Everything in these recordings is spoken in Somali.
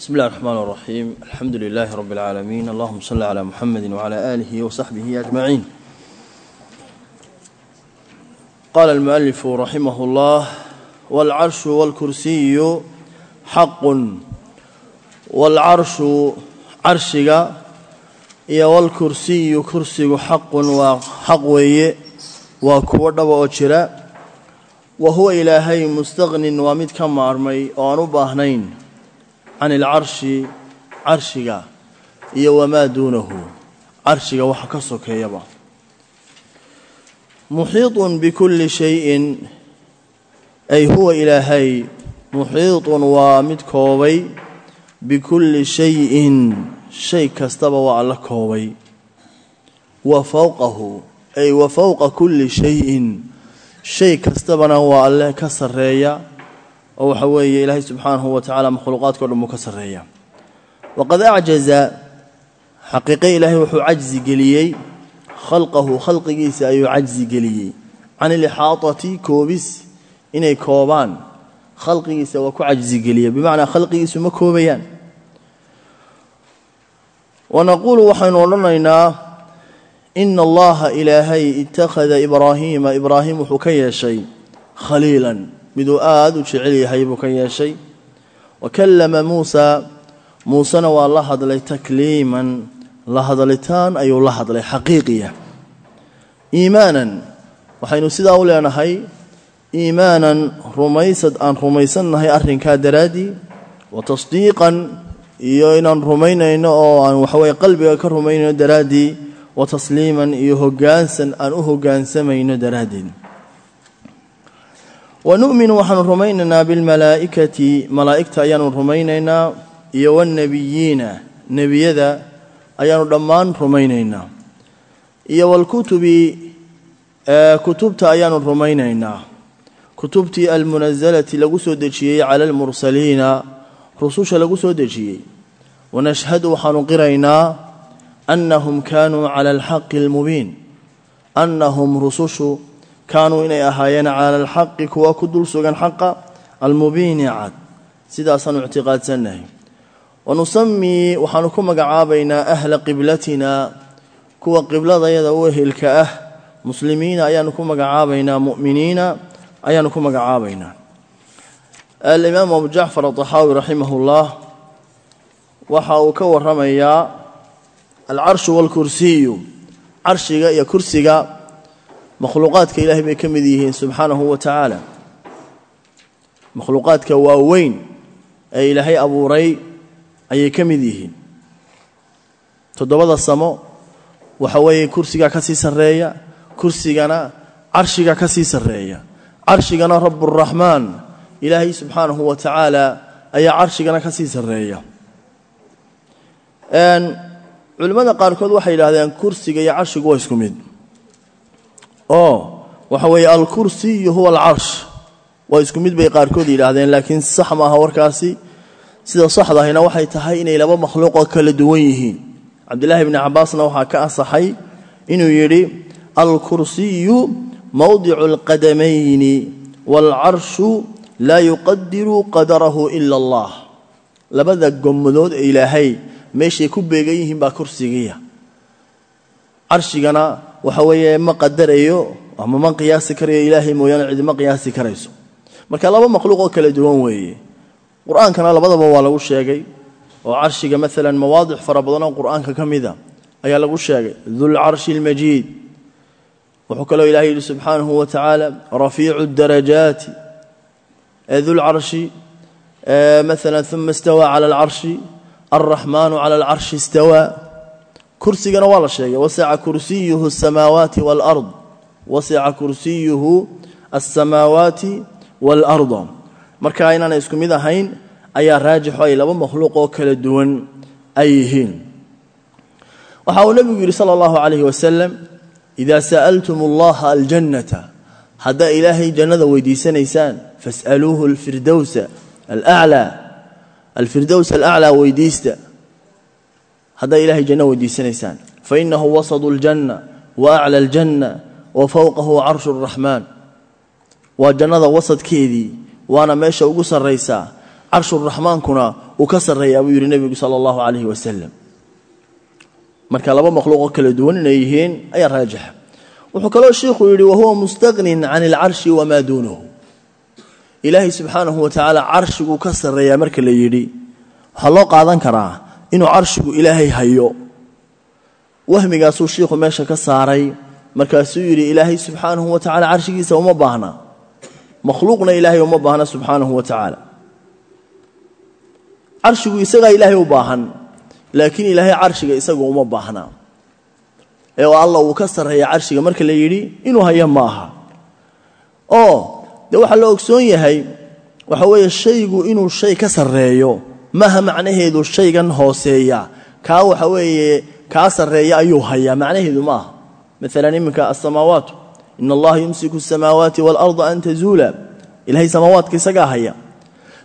بسم الله الرحمن الرحيم الحمد لله رب العالمين اللهم صل على محمد وعلى آله وصحبه أجمعين قال المؤلف رحمه الله والعرش والكرسي حق والعرش عرشك iyo walkursiyu kursigu xaqun waa xaq weeye waa kuwo dhaba oo jira wa huwa ilaahay mustaqnin waa mid ka maarmay oo aan u baahnayn can ilcarshi carshiga iyo wamaa duunahu carshiga waxa ka sokeeyaba. Muxiiطun bikulli shayin ay huwa ilaahay muxiiطun waa mid koobay. Bikulli shayin shay kastaba waa alla koobay. Wa fowqahu ay wa fowqa kulli shayin shay kastabana waa alle ka sarreeya oo waxa weeye ilaahay subxaanahu wa tacaala makhluuqaadka o dhan buu ka sarreeya waqad acjaza xaqiiqe ilaahay wuxuu cajzi geliyey khalqahu khalqigiisa ayuu cajzi geliyey. Can ilixaadati koobis inay koobaan. Khalqigiisa waa ku cajzi geliyey bimacnaa khalqigiisu ma koobayaan. Wanaquulu waxaynu odhanaynaa ina allaha ilaahay ittakhada ibraahiima ibraahim wuxuu ka yeeshay khaliilan miduu aada u jecel yahay buu ka yeeshay. Wa kallama muusa muusena waa la hadlay takliiman la hadlitaan ayuu la hadlay xaqiiqiya. Iimaanan waxaynu sidaa u leenahay iimaanan rumaysad aan rumaysannahay arrinkaa daraaddii wa tasdiiqan iyo inaan rumaynayno oo aan waxaweye qalbiga ka rumaynayno daraaddii wa tasliiman iyo hoggaansan aan u hoggaansamayno daraaddeed wa nu'minu waxaanu rumaynaynaa bilmalaa'ikati malaa'igta ayaanu rumaynaynaa iyo wannebiyiina nebiyada ayaanu dhammaan rumaynaynaa iyo walkutubi kutubta ayaanu rumaynaynaa kutubtii almunasalati lagu soo dejiyey cala almursaliina rususha lagu soo dejiyey wanashhadu waxaanu qiraynaa annahum kaanuu cala alxaqi almubiin annahum rusushu kaanuu inay ahaayeen cala alxaqi kuwa ku dul sugan xaqa almubiini cad. Sidaasaanu ictiqaadsannahay wanusamii waxaanu ku magacaabaynaa ahla qiblatina kuwa qibladayada u ehelka ah muslimiina ayaanu ku magacaabaynaa mu'miniina ayaanu ku magacaabaynaa. Alimaamu abu jacfar adaxaawi raximah ullah waxa uu ka waramayaa alcarshu waalkursiyu carshiga iyo kursiga makhluuqaadka ilaahay bay ka mid yihiin subxaanahu wa tacaala makhluuqaadka waaweyn ee ilaahay abuuray ayay ka mid yihiin. Toddobada samo waxa weeye kursigaa ka sii sarreeya kursigana carshiga ka sii sarreeya. Carshigana rabburaxmaan ilaahay subxaanahu wa tacaala ayaa carshigana ka sii sarreeya. Culimmada qaarkood waxay yidhahdeen kursiga iyo carshigu waa isku mid oo waxa weeye alkursiyu huwa alcarsh waa isku mid bay qaarkood yidhaahdeen laakiin sax maaha warkaasi. Sida saxdahayna waxay tahay inay laba makhluuqoo kala duwan yihiin. Cabdillaahi bni cabaasna waxaa ka asaxay inuu yidhi alkursiyu mowdicu alqadamayni waalcarshu laa yuqadiru qadarahu ila allah. Labada gommadood ee ilaahay meeshay ku beegan yihiin baa kursigiya carshigana waxa weeye ma qadarayo ama ma qiyaasi karayo ilaahay mooyaane cidi ma qiyaasi karayso. Marka laba makhluuq oo kala duwan weeye. Qur'aankana labadaba waa lagu sheegay oo carshiga maalan mawaadic fara badan oo qur'aanka ka mida ayaa lagu sheegay. Dulcarshi almajiid wuxuu kaloo ilahay yidhi subxaanahu wa tacaala rafiicu darajaati. Dulcarshi maalan uma istawaa cala alcarshi alraxmaanu cala alcarshi istawaa kursigana waa la sheegay wasica kursiyuhu asamaawaati waalard wasica kursiyuhu alsamaawaati waalarda marka inaanay isku mid ahayn ayaa raajixo ay laba makhluuq oo kala duwan ay yihiin. Waxa uu nebigu yidhi sala allahu calayhi wasalam idaa sa'altum allaha aljannata haddaa ilaahay jannada weydiisanaysaan fas'aluuhu alfirdowsa alaclaa alfirdows alaclaa weydiista haddaa ilahay janno weydiisanaysaan. Fainahu wasadu aljanna wa acla aljanna wa fowqahu carshu araxmaan waa jannada wasadkeedii waana meesha ugu sarraysaa carshuraxmaankuna uu ka sarreeyaa buu yidhi nebigu sala allahu calayhi wasalam marka laba makhluuqoo kala duwan inay yihiin ayaa raajixa wuxuu kaloo sheikhu yidhi wahuwa mustaqnin can alcarshi wamaa duunahu ilaahay subxaanahu wa tacaala carshiguu ka sarreeyaa marka inuu carshigu ilaahay hayo. Wahmigaasuu shiikhu meesha ka saaray markaasuu yidhi ilaahay subxaanahu wa tacala carshigiisa uma baahna. Makhluuqna ilaahay uma baahna subxaanahu wa tacaala. Carshigu isagaa ilaahay u baahan laakiin ilaahay carshiga isagu uma baahna. Ee alla uu ka sarreeya carshiga marka la yidhi inuu hayo ma aha. Oo dee waxaa la ogsoon yahay waxa weeye shaygu inuu shay ka sarreeyo maaha macnaheedu shaygan hooseeya. Kaa waxa weeye kaa sarreeya ayuu hayaa. Macnaheedu maaha. Maalan iminka asamaawaatu in allaha yumsiku asamaawaati waalarda an tazuula. Ilahay samaawaadka isagaa haya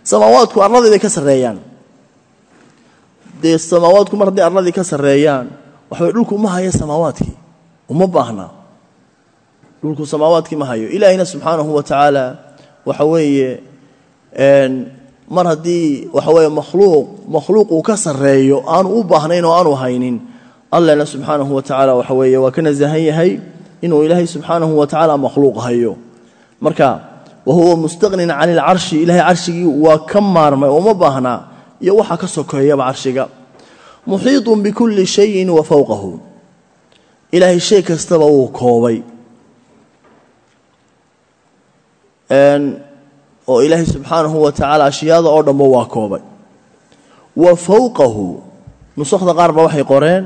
samaawaadku arladii ka sarreeyaan. Dee samaawaadku mar hadday arladii ka sarreeyaan waxbay dhulku uma haya samaawaadkii. Uma baahna. Dhulku samaawaadkii ma hayo. Ilaahayna subxaanahu wa tacaala waxa weeye mar haddii waxa weeye makhluuq makhluuq uu ka sarreeyo aanu u baahnayn oo aanu haynin allena subxaanahu wa tacaala waxa weeye waa ka nasahan yahay inuu ilaahay subxaanahu wa tacaala makhluuq hayo. Marka wa huwa mustaqnin can ilcarshi ilahay carshigii waa ka maarmay oo uma baahnaa iyo waxaa ka sokeeyaba carshiga. Muxiiطun bikulli shayin wa fowqahu ilaahay shay kastaba wuu koobay oo ilaahay subxaanahu wa tacaala ashyaada oo dhanba waa koobay. Wa fowqahu nusakda qaar ba waxay qoreen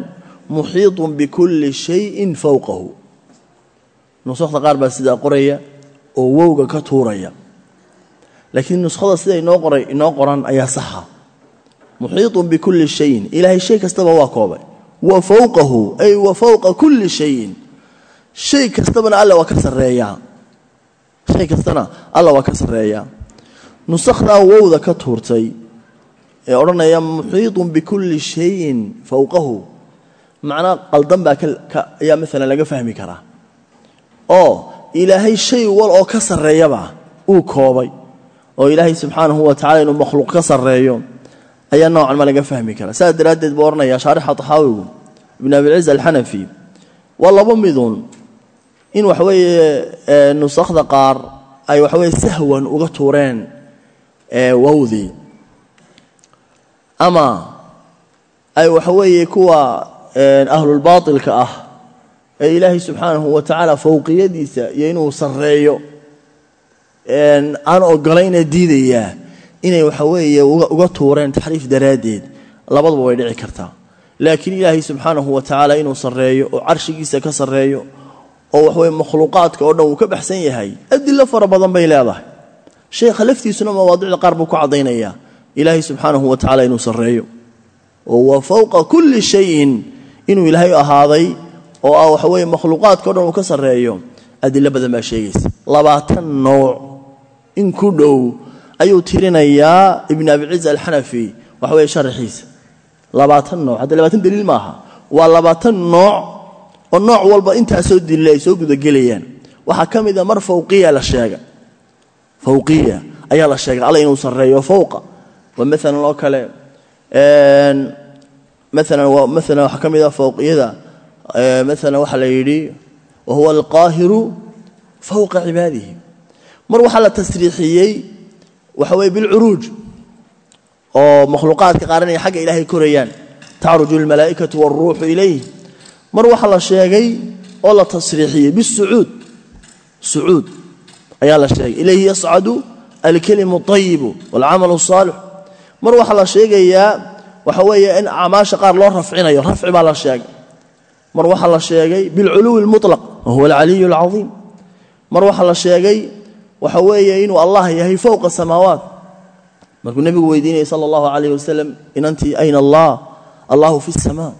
muxiiطun bikulli shayin fowqahu nusakda qaar baa sidaa qoraya oo wowga ka tuuraya. Laakiin nuskhada sida inoo qoray inoo qoran ayaa saxa. Muxiiطun bikulli shayin ilaahay shay kastaba waa koobay. Wa fowqahu ay wa fowqa kulli shayin. Shay kastabana alla waa ka sarreeyaa shay kastana alla waa ka sarreeyaa nusakdaa wowda ka tuurtay ee odhanaya muxiiطun bikulli shayin fowqahu macnaa qaldan baa ayaa maalan laga fahmi karaa. Oo ilaahay shay wal oo ka sarreeyaba uu koobay. Oo ilaahay subxaanahu wa tacala inuu makhluuq ka sarreeyo ayaa noocan ma laga fahmi karaa. Saas daraaddeed buu odhanaya shaarixa taxaawigu ibn abilciz alxanafi waa laba midun in waxaweeye nusakda qaar ay waxaweye sahwan uga tuureen wowdii ama ay waxaweeye kuwa ahlulbaatilka ah ee ilaahay subxaanahu wa tacaala fowqiyadiisa iyo inuu sarreeyo aan ogolayna diidayaa inay waxa weeye uga tuureen taxriif daraaddeed labaduba way dhici kartaa. Laakiin ilaahay subxaanahu wa tacaala inuu sarreeyo oo carshigiisa ka sarreeyo oo waxaweye makhluuqaadka oo dhan uu ka baxsan yahay adilo fara badan bay leedahay. Sheekha laftiisuna mawaadicda qaar buu ku caddaynayaa ilaahay subxaanahu wa tacala inuu sarreeyo oo wa fowqa kulli shayin inuu ilaahay ahaaday oo ah waxaweye makhluuqaadka o dhan uu ka sarreeyo. Adilo badan baa sheegaysa. Labaatan nooc in ku dhow ayuu tirinayaa ibn abilciz alxanafi waxa weye sharaxiisa labaatan nooc hadda labaatan daliil maaha waa labaatan nooc oo nooc walba intaasoo daliil ay soo gudagelayaan. Waxaa ka mid a mar fawqiya la sheega. Fawqiya ayaa la sheegay alla inuu sarreeyo fowqa waa maalan oo kale maalan maalan waxaa ka mid ah fawqiyada maalan waxaa la yidhi wa huwa alqaahiru fowqa cibaadihi. Mar waxaa la tasriixiyey waxa weye bilcuruuj oo makhluuqaadka qaar inay xagga ilaahay korayaan. Tacruju almalaa'ikatu wاlruuxu ilayh mar waxaa la sheegay oo la tasriixiyey bisucuud sucuud ayaa la sheegay ilayhi yascadu alkelimu اطayibu wاlcamalu الصaalix mar waxaa la sheegayaa waxa weeye in acmaasha qaar loo rafcinayo rafci baa la sheegay mar waxaa la sheegay bilculuwi اlmuطlaq wahuwa alcaliyu اlcadiim mar waxaa la sheegay waxa weeye inuu allah yahay fowqa samaawaat markuu nebigu weydiinayay sala allahu calayh wasalam inantii ayna allah allahu fi samaa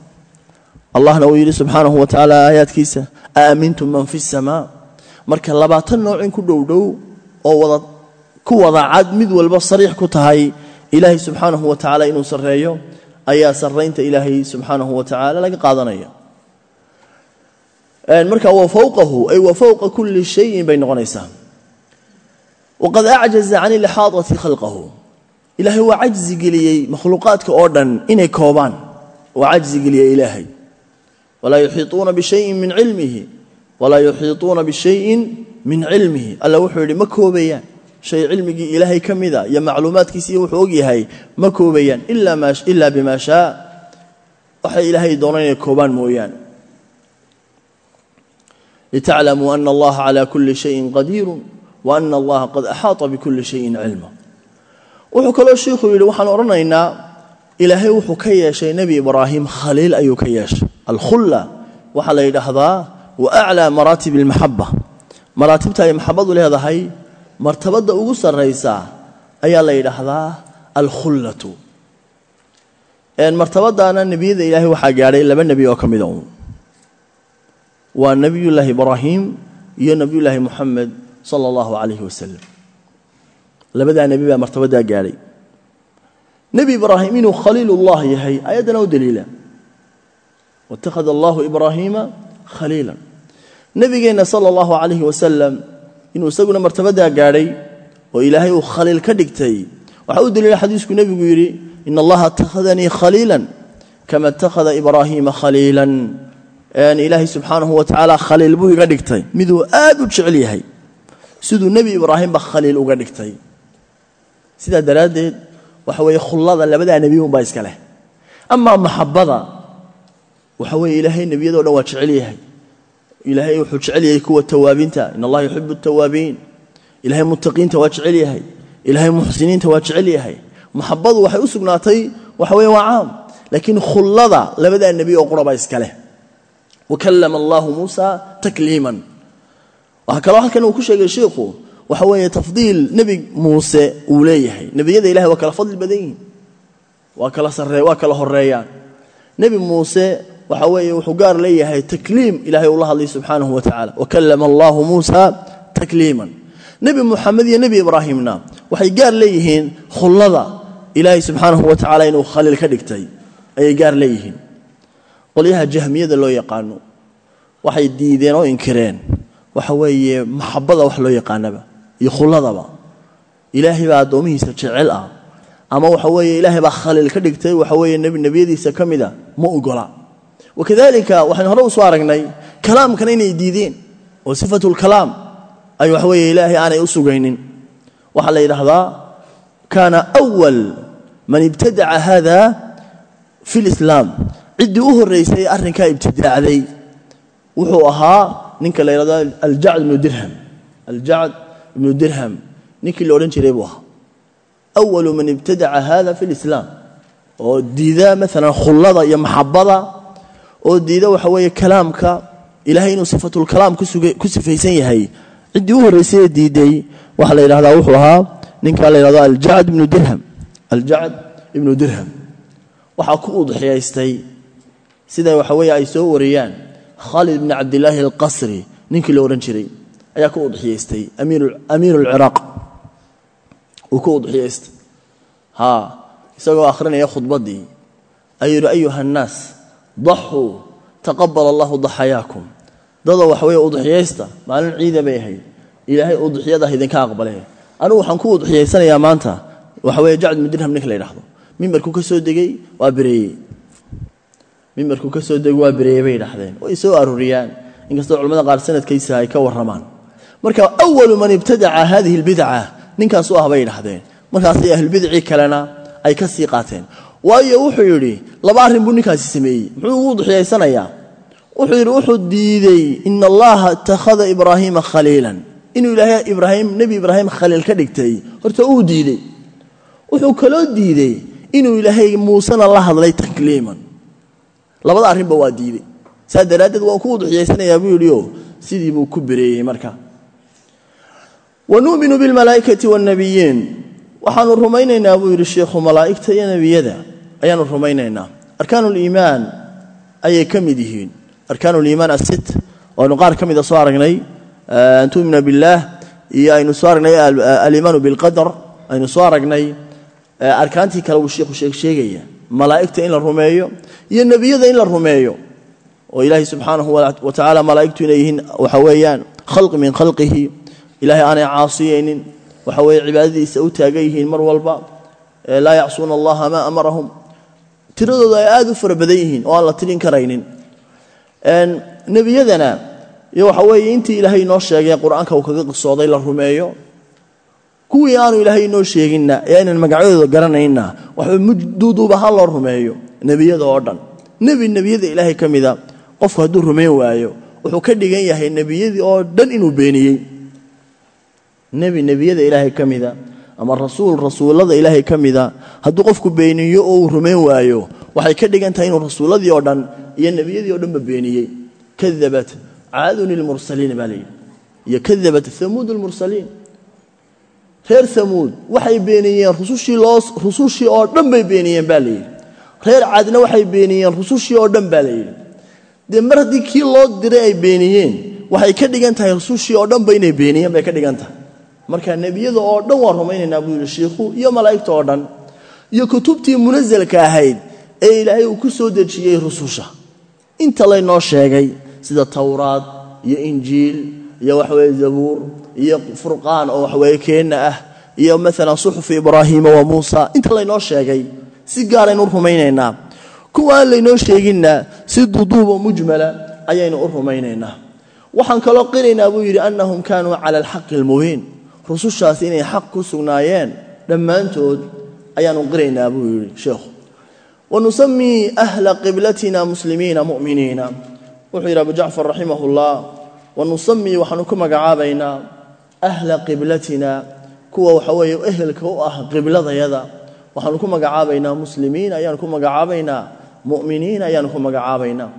allahna uu yidhi subxaanahu wa tacaala aayaadkiisa aamintum man fi samaa marka labaatan nooc in ku dhowdhow oo ku wada cad mid walba sariix ku tahay ilaahay subxaanahu wa inuu sarreeyo ayaa sarraynta ilaahay subxaanahu wa tacaala laga qaadanaya. Marka wa ay wa kulli shayin bay noqonaysaa waqad acjaza can ilixaadati khalqahu. Ilaahay waa cajzi geliyey makhluuqaadka oo dhan inay koobaan. Waa cajzi geliyey ilaahay walaa yuxiiuuna bishayin min cilmihi walaa yuxiiطuuna bishayin min cilmihi alla wuxuu yidhi ma koobayaan. Shay cilmigii ilaahay ka mida iyo macluumaadkiisiiyo wuxuu ogyahay ma koobayaan. Ila bima shaa. Waxay ilaahay doonaan inay koobaan mooyaane. Litaclamuu ana allaha calaa kuli shayin qadiiru wa ana allaha qad axaata bikuli shayin cilma. Wuxuu kaloo shiikhuu yidhi waxaan odhanaynaa ilaahay wuxuu ka yeeshay nebi ibraahim khaliil ayuu ka alkhulla waxaa la yidhaahdaa wa aclaa maraatib almaxaba maraatibta ay maxabadu leedahay martabadda ugu sarraysa ayaa la yidhaahdaa alkhullatu martabadaana nebiyada ilaahay waxaa gaadhay laba nebi oo ka mida un waa nebiyullaahi ibraahim iyo nebiyullaahi muxamed sala allahu calayhi wasalam labadaa nebi baa martabadaa gaadhay nebi ibraahim inuu khaliilullah yahay ayaddana u daliila waittakhada allahu ibraahiima khaliila nebigeenna sala allahu calayhi wasalam inuu isaguna martabadaa gaadhay oo ilaahay uu khaliil ka dhigtay waxaa u daliila xadiisku nebigu yidhi in allaha itakhadanii khaliilan kama itakhada ibraahiima khaliilan ilaahay subxaanahu wa tacaala khaliil buu iga dhigtay miduu aad u jecel yahay siduu nebi ibraahimba khaliil uga dhigtay sidaa daraaddeed waxa weeye ilaahay nebiyadoo dhan waa jecel yahay. Ilaahay wuxuu jecel yahay kuwa tawaabiinta. In allaha yuxibu tawaabiin. Ilaahay muttaqiinta waa jecel yahay. Ilaahay muxsiniinta waa jecel yahay. Maxabadu waxay u sugnaatay waxa weye waa caam. Laakiin khullada labadaa nebi oo quraba iska leh. Wakallama allahu muusa takliiman. Waxaa halkan uu ku sheegay sheikhu waxa weeye tafdiil nebi muuse uu leeyahay. Nebiyada ilahay waa kala fadli badan yihiin waa kala saree waa kala horeeyaan nebi muuse waxa weeye wuxuu gaar leeyahay takliim ilahay uu la hadlay subxaanahu wa tacala wakallama allahu muusa takliiman. Nebi muxamed iyo nebi ibraahimna waxay gaar leeyihiin khullada ilaahay subxaanahu wa tacala inuu khaliil ka dhigtay. Ayay gaar leeyihiin. Qolyaha jahmiyada loo yaqaano waxay diideen oo inkireen. Waxa weeye maxabada wax loo yaqaanaba iyo khulladaba. Ilaahay baa addoomihiisa jecel ah. Ama waxa weeye ilaahay baa khaliil ka dhigtay. Waxa weeye nebiyadiisa ka mida ma ogola wakadalika waxaynu hore u soo aragnay kalaamkana inay diideen oo sifatulkalaam ay waxa weeye ilaahay aanay u sugaynin. Waxaa la yidhaahdaa kaana awal man ibtadaca hada fi lislaam ciddii u horraysay arrinkaa ibtidaacday. Wuxuu ahaa ninka la yidhahdo aljacd ibnu dirham. Aljacd ibnu dirham ninkii la odhan jiray buu ahaa. Awalu man ibtadaca hada fi lislaam oo diida maalan khullada iyo maxabada oo diida waxa weeye kalaamka ilahay inuu sifatulkalaam ku sifaysan yahay. Ciddii u horraysay diiday waxaa la yidhahdaa wuxuu ahaa ninkaa la yidhahdo aljacd ibnu dirham. Aljacd ibnu dirham. Waxaa ku udxiyaystay sida waxa weeye ay soo wariyaan. Khaalid bni cabdilaahi alqasri ninkii la odhan jiray ayaa ku udxiyaystay amiiru alciraaq uu ku udxiyaystay haa isagoo akhrinaya khudbaddii. Ayuu yidhi ayuha annaas daxuu taqabal allahu daxayaakum. Dadoo waxa weeye udxiyaysta maalin ciida bay ahayd. Ilaahay udxiyada idinka aqbale anigu waxaan ku udxiyaysanayaa maanta waxa weye jacd bnu dirham ninka la yidhahdo mimbarkuu ka soo degey waa bereeyey mimbarkuu ka soo degey waa bereeyey bay yidhahdeen way soo arooriyaan inkastoo culamada qaar sanadkaysa ay ka warramaan. Marka awalu man ibtadaca hadihi albidca ninkaasu ah bay yidhahdeen markaasay ahlubidcii kalena ay ka sii qaateen waayo wuxuu yidhi laba arrin buu ninkaasi sameeyey. Muxuu ugu udxiyaysanayaa wuxuu yidhi wuxuu diidey ina allaha itakhada ibraahiima khaliilan. Inuu ilaahay ibraahim nebi ibraahim khaliil ka dhigtay. Horta uu diidey wuxuu kaloo diidey inuu ilaahay muusena la hadlay takliiman. Labada arrinba waa diidey saa daraaddeed waan ku udxiyaysanayaa buu yidhi oo sidii buu ku bereeyey marka. Wanu'minu bilmalaa'ikati waannabiyiin waxaanu rumaynaynaa buu yidhi sheikhu malaa'igta iyo nebiyada ayaanu rumaynaynaa. Arkaanu liimaan ayay ka mid yihiin. Arkaanu liimaan asit waanu qaar ka mida soo aragnay an billaah iyo aynu soo aragnay aliimaanu bilqadar aynu soo aragnay arkaantii kale uu sheikhu sheegsheegaya malaa'igta in la rumeeyo iyo nebiyada in la rumeeyo. Oo ilaahay subxaanahu wa tacaala malaa'igtu inay yihiin waxa weeyaan khalqi min khalqihi ilaahay aanay caasiyaynin waxa weeye cibaadadiisa u taagan yihiin mar walba laa yacsuuna allaha maa amarahum tiradooda ay aada u fara badan yihiin oo aan la tirin karaynin. Nebiyadana iyo waxa weeye intii ilaahay inoo sheegay qur'aanka uu kaga qisooday la rumeeyo kuwii aanu ilaahay inoo sheeginna ee aynan magacyadooda garanayna waxba mujduuduub ahaan loo rumeeyo nebiyada oo dhan. Nebi nebiyada ilaahay ka mida qofku hadduu rumayn waayo wuxuu ka dhigan yahay nebiyadii oo dhan inuu beeniyey. Nebi nebiyada ilaahay ka mida ama rasuul rasuullada ilaahay ka mida hadduu qofku beeniyo oo uu rumayn waayo waxay ka dhigan tahay inuu rasuulladii oo dhan iyo nebiyadii o dhanba beeniyey. Kadabat caadun ilmursaliin baa layidhi iyo kadabat hamuud lmursaliin reer hamuud waxay beeniyeen rusushii oo dhan bay beeniyeen baa layidhi reer caadna waxay beeniyeen rusushii oo dhan baa layidhi dee mar haddii kii loo diray ay beeniyeen waxay ka dhigan tahay rusushii oo dhanba inay beeniyeen bay ka dhigan tahay marka nebiyada oo dhan waan rumaynaynaa buu yidhi shiikhu iyo malaa'igta oo dhan iyo kutubtii munasalka ahayd ee ilaahay uu ku soo dejiyey rususha. Inta laynoo sheegay sida towraad iyo injiil iyo waxaweye zabuur iyo furqaan oo waxaweye keenna ah iyo maalan suxufu ibraahiima wa muusa inta laynoo sheegay si gaaraynu u rumaynaynaa. Kuwa aan laynoo sheeginna si duduuboo mujmala ayaynu u rumaynaynaa. Waxaan kaloo qiraynaa buu yidhi annahum kaanuu cala alxaqi almubiin rusushaasi inay xaq ku sugnaayeen dhammaantood ayaanu qiraynaa buu yidhi sheikhu wanusamii ahla qiblatina muslimiina muminiina. Wuxuu yidhi abu jacfar raximahullah wanusamii waxaanu ku magacaabaynaa ahla qiblatina kuwa waxa weeye ehelka u ah qibladayada. Waxaanu ku magacaabaynaa muslimiin ayaanu ku magacaabaynaa muminiin ayaanu ku magacaabaynaa.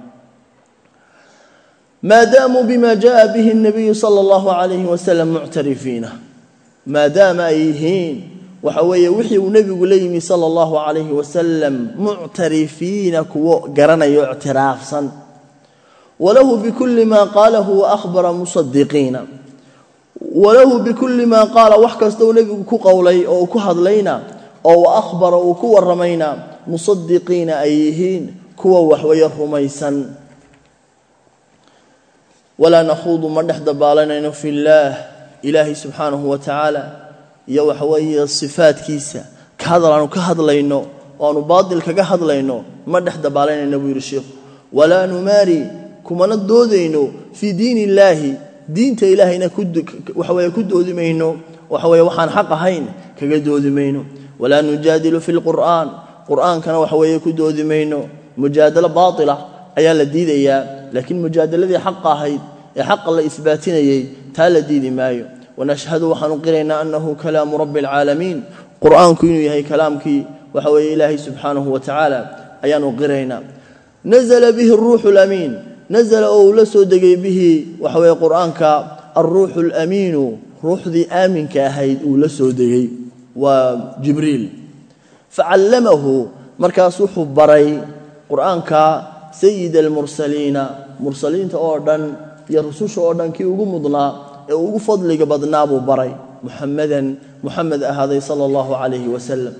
Maadaamuu bima jaa bihi اnabiyu sala اllahu alayhi wasalam muctarifiina maadaama ay yihiin waxa weeye wixii uu nebigu la yimi sala allahu calayhi wasalam muctarifiina kuwo garanayo ictiraafsan. Walahu bikulli maa qaalahu waahbara musadiqiina walahu bikulli maa qaala wax kasta nebigu ku qowlay oo uu ku hadlayna oo wa ahbara uu ku warramayna musadiqiina ay yihiin kuwa waxweeye rumaysan. Walaa nakhuudu ma dhex dabaalanayno fillaah ilaahay subxaanahu wa tacaala iyo waxa weeye sifaadkiisa ka hadal aanu ka hadlayno oo aanu baadil kaga hadlayno ma dhex dabaalanayno buu yidhi sheikhu walaa numaari kumana doodayno fii diin illaahi diinta ilaahayna waxaweye ku doodi mayno waxaweye waxaan xaq ahayn kaga doodi mayno walaa nujaadilu fi lqur'aan qur'aankana waxaweeye ku doodi mayno mujaadalo baatila ayaa la diidayaa laakiin mujaadaladii xaqa ahayd ee xaqa la isbaatinayey taa la diidi maayo wanashhadu waxaanu qiraynaa annahu kalaamu rabbi alcaalamiin qur'aanku inuu yahay kalaamkii waxa weeye ilaahay subxaanahu wa tacaala ayaanu qiraynaa nazla bihi aruuxu lamiin nazla oo uu la soo degay bihi waxa weeye qur'aanka alruuxu alamiinu ruuxdii aaminka ahayd uu la soo degay waa jibriil facallamahu markaas wuxuu baray qur'aanka sayid almursaliina mursaliinta oo dhan iyo rususha oo dhan kii ugu mudnaa ee ugu fadliga badnaa buu baray muxamadan muxamed ahaaday sala allahu calayhi wasalam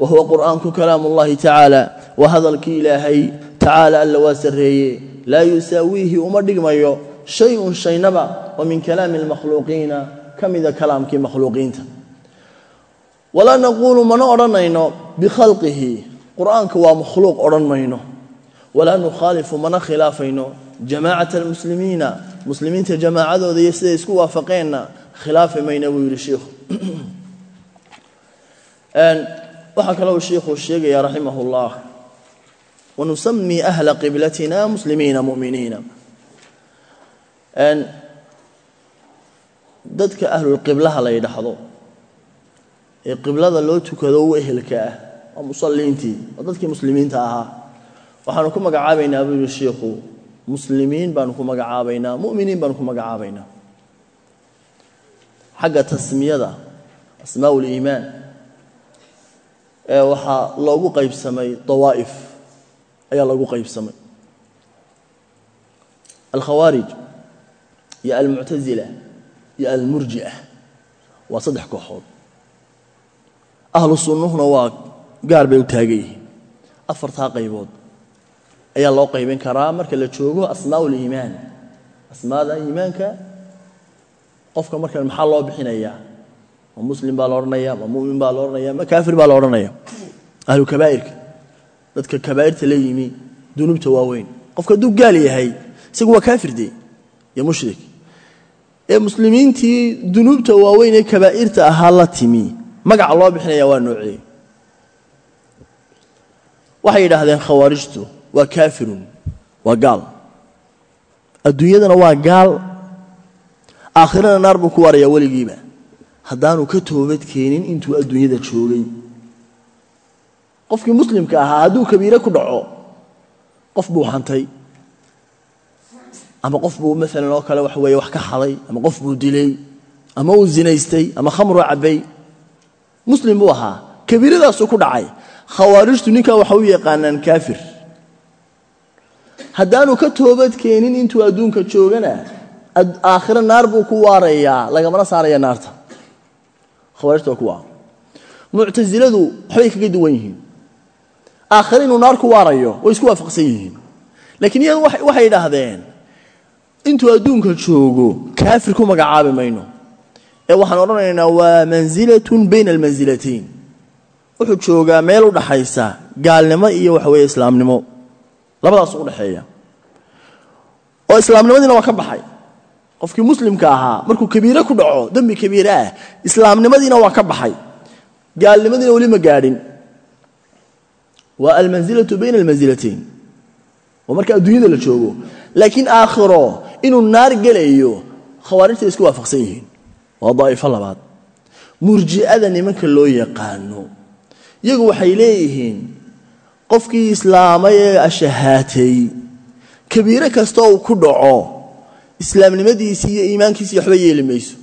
wa huwa qur'aanku kalaam ullahi tacaala waa hadalkii ilaahay tacaala alla waa sarreeye laa yusaawiihi uma dhigmayo shay-un shaynaba oo min kalaami almakhluuqiina ka mida kalaamkii makhluuqiinta. Walaa naquulu mana odhanayno bikhalqihi qur'aanka waa makhluuq odhan mayno. Walaa nukhaalifu mana khilaafayno jamaacata almuslimiina muslimiinta jamaacadooda iyo siday isku waafaqeenna khilaafi mayna buu yidhi shiikhu waxaa kaloo shiikhuu sheegaya raximah اllah wanusami ahla qiblatina muslimiina mu'miniina. Dadka ahlulqiblaha la ydhaxdo ee qiblada loo tukado u ehelka ah waa musaliintii waa dadkii muslimiinta ahaa waxaanu ku magacaabaynaa buu yihi shiikhu muslimiin baanu ku magacaabaynaa mu'miniin baanu ku magacaabaynaa. Xagga tasmiyada asmaa uliimaan ee waxaa loogu qaybsamay dawaa'if ayaa loogu qaybsamay. Alkhawaarij iyo almuctasila iyo almurji'a waa saddex kooxood. Ahlu sunnuhuna waa gaar bay u taagan yihiin afartaa qaybood ayaa loo qaybin karaa marka la joogo asmaa uliimaan asmaada iimaanka qofka markan maxaa loo bixinayaa ma muslim baa la odhanaya ma mumin baa la odhanaya ma kaafir baa la odhanaya. Ahlu kabaa'irka dadka kabaa'irta la yimi dunuubta waaweyn. Qofka hadduu gaal yahay isagu waa kaafir dee iyo mushrik. Ee muslimiintii dunuubta waaweyn ee kabaa'irta ahaa la timi. Magaca loo bixinaya waa noocee? Waxay yidhaahdeen khawaarijtu waa kaafirun waa gaal. Adduunyadana waa gaal. Aakhirana naar buu ku waarayaa weligiiba. Haddaanu ka toobad keenin intuu adduunyada joogay. Qofkii muslimka ahaa hadduu kabiire ku dhaco qof buu hantay. Ama qof buu maalan oo kale wax weeye wax ka xaday ama qof buu dilay ama uu zinaystay ama khamruu cabbay. Muslim buu ahaa. Kabiiradaasuu ku dhacay. Khawaarijtu ninkaa waxa u yaqaanaan kaafir haddaanu ka toobad keenin intuu adduunka joogana aakhiro naar buu ku waarayaa lagamana saaraya naarta. Khawaarijta waa kuwa muctasiladu waxbay kaga duwan yihiin. Aakhiro inuu naar ku waarayo way isku waafaqsan yihiin. Laakiin iyadu waxay idhaahdeen intuu adduunka joogo kaafir ku magacaabi mayno. Ee waxaan odhanaynaa waa mansilatun bayna almansilatayn wuxuu joogaa meel u dhaxaysa gaalnimo iyo waxa weeye islaamnimo labadaas u dhexeeya oo islaamnimadiina waa ka baxay. Qofkii muslimka ahaa markuu kabiire ku dhaco dembi kabiire ah islaamnimadiina waa ka baxay. Gaalnimadiina weli ma gaadhin. Waa almansilatu bayna almansilatayn oo marka adduunyada la joogo. Laakiin aakhiro inuu naar gelayo khawaarijta isku waafaqsan yihiin. Waa daa'ifo labaad. Murji'ada nimanka loo yaqaano. Iyagu waxay leeyihiin qofkii islaamay ee ashahaatay. Kabiire kasta uu ku dhaco islaamnimadiisii iyo iimaankiisii waxba yeeli mayso.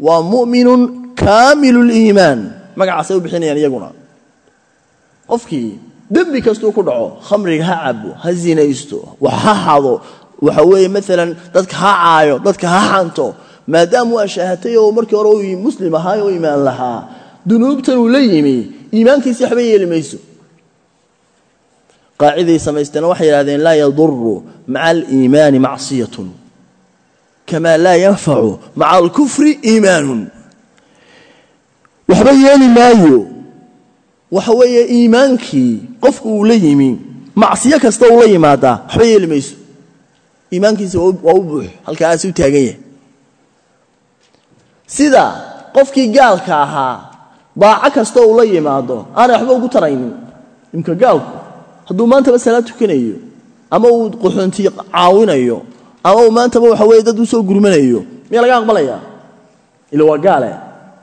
Waa mu'minun kaamilu liimaan magacaasay u bixinayaan iyaguna. Qofkii dembi kastuu ku dhaco khamriga ha cabo ha zinaysto wax ha xado waxa weeye maalan dadka ha caayo dadka ha xanto maadaamuu ashaahatay oo markii hore uu muslim ahaay oo iimaan lahaa dunuubtan uu la yimi iimaankiisii waxba yeeli mayso qaaciday samaysteen waxay yidhahdeen laa yaduru maca aliimaani macsiyatun kamaa laa yanfacu maca alkufri iimaanun. Waxba yeeli maayo. Waxa weeye iimaankii qofku uu la yimi macsiyo kasta uu la yimaadaa waxba yeeli mayso. Iimaankiisi waa u buux halkaasi u taagan yahay. Sida qofkii gaalka ahaa daaco kasta uu la yimaado aanay waxba ugu taraynin. Imka gaalku hadduu maantaba salaad tukanayo ama uu qoxoonti caawinayo ama uu maantaba waxa weye dad u soo gurmanayo miyaa laga aqbalaya ila waa gaale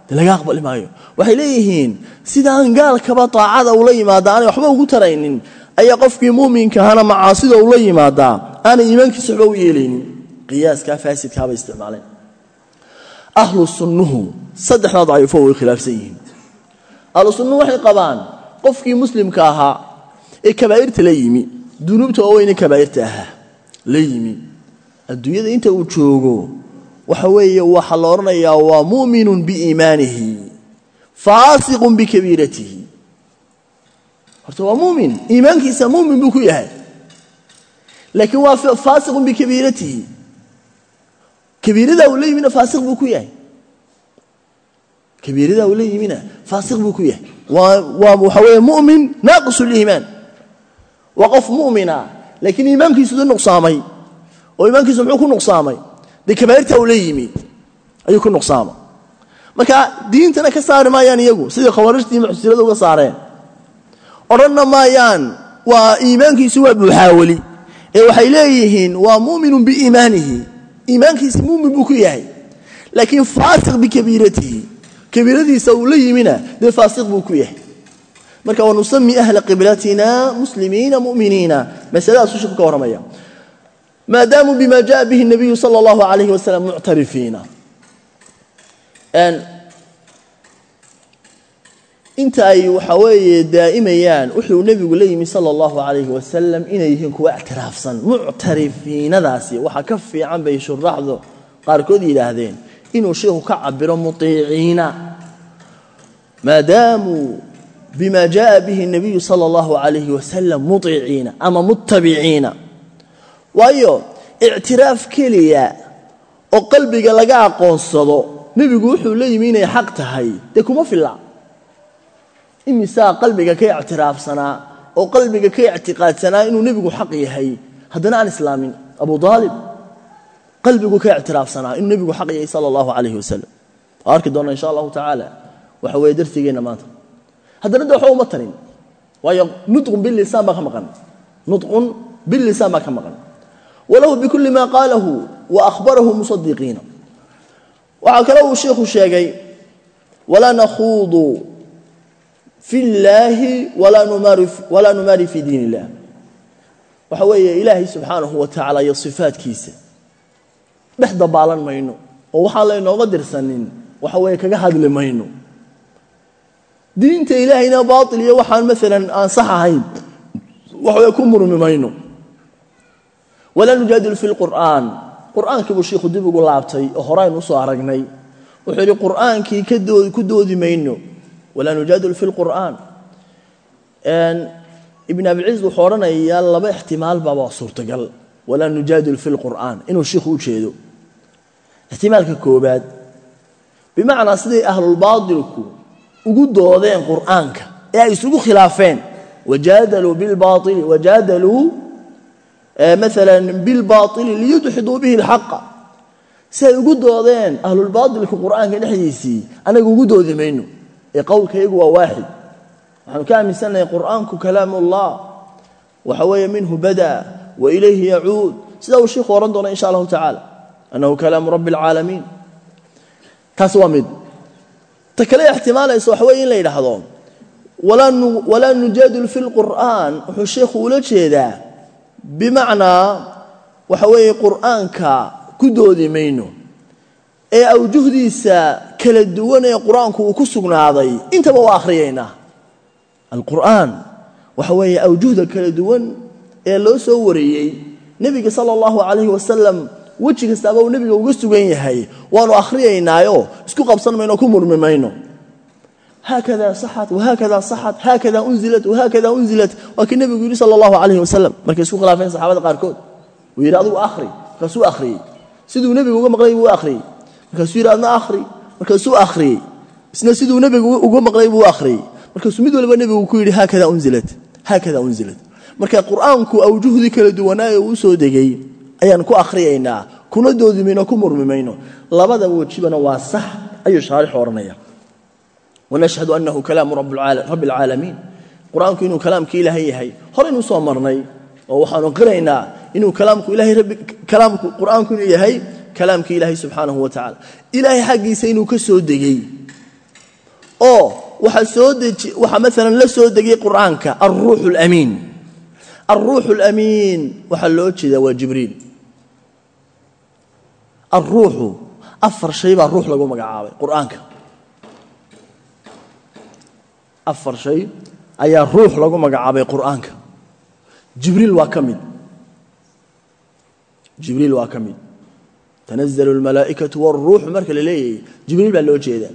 de laga aqbali maayo? Waxay leeyihiin sidaan gaalkaba daacada ula yimaada aanay waxba ugu taraynin ayaa qofkii muuminkahana macaasida ula yimaadaa aanay iimaankiisa waxba u yeelaynin qiyaaskaa faasidkaabay isticmaaleen. Ahlu sunnuhu saddexdaa daciifo way khilaafsan yihiin. Ahlu sunnuhu waxay qabaan qofkii muslimka ahaa ee kabaa'irta la yimi. Dunuubta waaweyne kabaa'irta ahaa la yimi. Adduunyada inta uu joogo waxa weeye waxaa la odhanayaa waa mu'minun biiimaanihi faasiqun bikabiiratihi. Horta waa mumin iimaankiisa mumin buu ku yahay. Laakiin waa faasiqun bikabiiratihi. Kabiiradaa uu la yimina faasiq buu ku yahay. Kabiiradaa uu la yimina faasiq buu ku yahay. Waa waa waxa weeye mu'min naaqis liimaan waa qof mu'mina laakiin iimaankiisu da nuqsaamay oo iimaankiisu muxuu ku nuqsaamay? Dee kabaa'irtaa uu la yimi ayuu ku nuqsaamay. Marka diintana ka saari maayaan iyagu sidii khawaarijtii mucsilada uga saareen. Odhanna maayaan waa iimaankiisu waa buuxaaweli ee waxay leeyihiin waa mu'minun biiimaanihi iimaankiisi mu'min buu ku yahay. Laakiin faasiq bikabiiratihi ku yahay marka wanusami ahla qiblatina muslimiina muminiina masaladaas ushiku ka warramaya. Maadaamu bima jaa bihi nabiyu sal اllahu alayh wasalam muctarifiina inta ay waxaa weeye daa'imayaan wuxuu nebigu la yimi sala allahu calayhi wasalam inay yihiin kuwa ictiraafsan. Muctarifiinadaasi waxaa ka fiican bay shuraxdu qaarkood yidhaahdeen. Inuu sheikhu ka cabiro muطiiciina maadaamuu bima jaءa bihi الnabiyu sala allahu calayhi wasalam muطiiciina ama mutabiciina waayo ictiraaf keliya oo qalbiga laga aqoonsado nebigu wuxuu la yimi inay xaq tahay dee kuma filla imisaa qalbiga ka ictiraafsanaa oo qalbiga ka ictiqaadsanaa inuu nebigu xaq yahay haddana aan islaamin abu aalib qalbigu ka ictiraafsanaa inuu nebigu xaq yahay sala allahu calayhi wasalam waa arki doonna insha allahu tacaala waxa weeye darsigeenna maanta haddana de waxba uma tarin. Waayo nutqun bilisaan baa ka maqan. Nutqun bilisaan baa ka maqan. Walahu bikulli maa qaalahu wa akhbarahu musadiqiina waxaa kale uu sheikhu sheegay walaa nakhuudu fi llaahi walaa numaari fi diin illah waxa weeye ilaahay subxaanahu wa tacaala iyo sifaadkiisa. Dhex dabaalan mayno oo waxaan laynooga dirsanin waxa weeye kaga hadli mayno diinta ilaahayna baail iyo waxaan maalan aan sax ahayn waxaweye ku murmi walaa nujaadilu fi lqur'aan qur'aankii buu shiikhu dib ugu laabtay oo horaynu u soo aragnay. Wuxuu yidhi qur'aankii ku doodi mayno. Walaa nujaadilu fi lqur'aan ibn abilciz wuxuu odhanayaa laba ixtimaalba waa suurtagal. Walaa nujaadilu fi lqur'aan inuu shiikhu u jeedo. Ixtimaalka koobaad bimacnaa siday ahlulbaatilku ugu doodeen qur'aanka ee ay isugu khilaafeen. Wajaadaluu bilbaaili wajaadaluu maala bilbaaili liyudxiduu bihi lxaqa si ay ugu doodeen ahlulbaatilka qur'aanka dhexdiisii anaga ugu doodi mayno. Ee qowlkayagu waa waaxid. Waxaanu ka aaminsannahay qur'aanku kalaam ullah waxa weeye minhu bada wa ilayhi yacuud sidaa uu shiikhu ohan doona insha allahu tacaala annahu kalaamu rabbi alcaalamiin taas waa mid ta kale ixtimaalaysa waxa weye in la yidhaahdo. Walaa nujaadilu fi lqur'aan wuxuu sheikhu ula jeedaa bimacnaa waxa weeye qur'aanka ku doodi mayno. Ee awjuhdiisa kala duwan ee qur'aanku uu ku sugnaaday intaba waa akhriyaynaa alqur'aan waxa weeye awjuhda kala duwan ee loo soo wariyey nebiga sala allahu calayhi wasalam weji kastaaba uu nebiga uga sugan yahay. Waanu akhriyaynaayo isku qabsan mayno ku murmi mayno. Haakada saxat wahaakada saxat unzilat wahaakada unzilat. Waa nebigu yidhi sala allahu calayhi wasalam markay isku khilaafeen saxaabada qaarkood. Uu yidhi adigu akhri. Markaasuu akhriyey siduu nebigu uga maqlay buu akhriyey markaasuu yidhi adna akhri. Markaasuu akhriyey isna siduu nebigu uga maqlay buu akhriyey markaasuu mid waliba nebigu ku yidhi haakada unzilat haakada unzilat. Marka qur'aanku awjuhdii kala duwanaaye uu soo degay ayaan ku akhriyaynaa kuna doodi mayno ku murmi mayno labada wejibana waa sax ayuu shaarixu odhanaya wanashhadu annahu kalaamu rabbi alcaalamiin qur'aanku inuu kalaamka ilaahay yahay horaynu soo marnay oo waxaanu qiraynaa inuu kalaamku qur'aanku inuu yahay kalaamka ilaahay subxaanahu wa ilaahay xaggiisa inuu ka soo degey oo waxaa maalan la soo degay qur'aanka alruuxu alamiin alruuxu alamiin waxaa loo jeedaa waa jibriil alruuxu afar shay baa ruux lagu magacaabay qur'aanka. Afar shay ayaa ruux lagu magacaabay qur'aanka. Jibriil waa ka mid. Jibriil waa ka mid. Tanazalu almalaa'ikatu wاlruuxu marka la leeyahay jibriil baa loo jeedaa.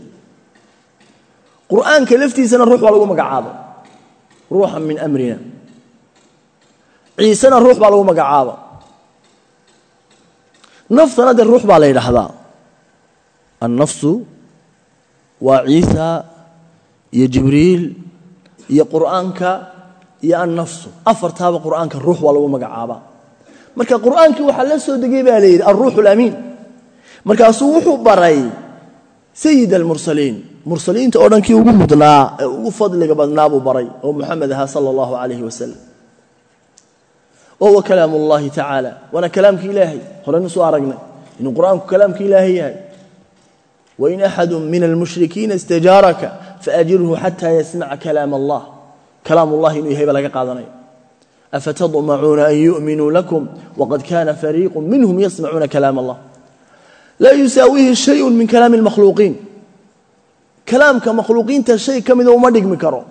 Qur'aanka laftiisana ruux baa lagu magacaabay. Ruuxan min amrina. Ciisena ruux baa lagu magacaaba naftana dee ruux baa la yidhaahdaa. Annafsu waa ciisa iyo jibriil iyo qur'aanka iyo annafsu. Afartaaba qur'aanka ruux waa lagu magacaabaa. Marka qur'aankii waxaa la soo degay baa la yidhi alruuxu alamiin markaasuu wuxuu baray sayid almursaliin mursaliinta oo dhan kii ugu mudnaa ee ugu fadliga badnaa buu baray oo muxamed ahaa sala allahu calayhi wasalam wa huwa kalaam اllahi tacaala waana kalaamki ilaahay horeynu soo aragnay inuu qur'aanku kalaamka ilaahay yahay wain axadu min almushrikiina istajaaraka faajirhu xata yasmaca kalaam allah kalaam ullahi inuu yahay baa laga qaadanaya afatadmacuuna an yu'minuu lakum waqad kana fariiqu minhum yasmacuuna kalaam allah laa yusaawihi shayun min kalaami اlmakhluuqiin kalaamka makhluuqiinta shay ka mida uma dhigmi karo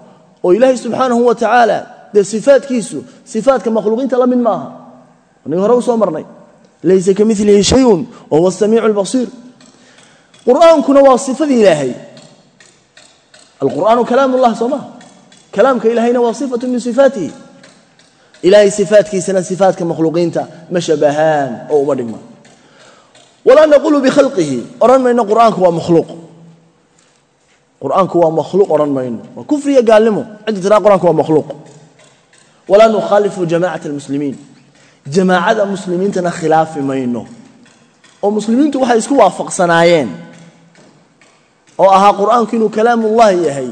oo ilaahay subxaanahu wa tacaala dee sifaadkiisu sifaadka makhluuqiinta la mid maaha. Aniga hore u soo marnay. Laysa ka milihi shayun wa huwa asamiicu albasiir qur'aankuna waa sifadii ilaahay. Alqur'aanu kalaam ullah soo maha kalaamka ilaahayna waa sifatu min sifaatihi. Ilaahay sifaadkiisana sifaadka makhluuqiinta ma shabahaan oo uma dhigma. Walaa naqulu bikhalqihi odhan mayno qur'aanku waa makhluuq. Qur'aanku waa makhluuq odhan mayno. Waa kufriya gaalnimo cidda tiraa qur'anku waa makhluuq walaa nukhaalifu jamacat almuslimiin. Jamaacada muslimiintana khilaafi mayno. Oo muslimiintu waxay isku waafaqsanaayeen. Oo ahaa qur'aanku inuu kalaamullahi yahay.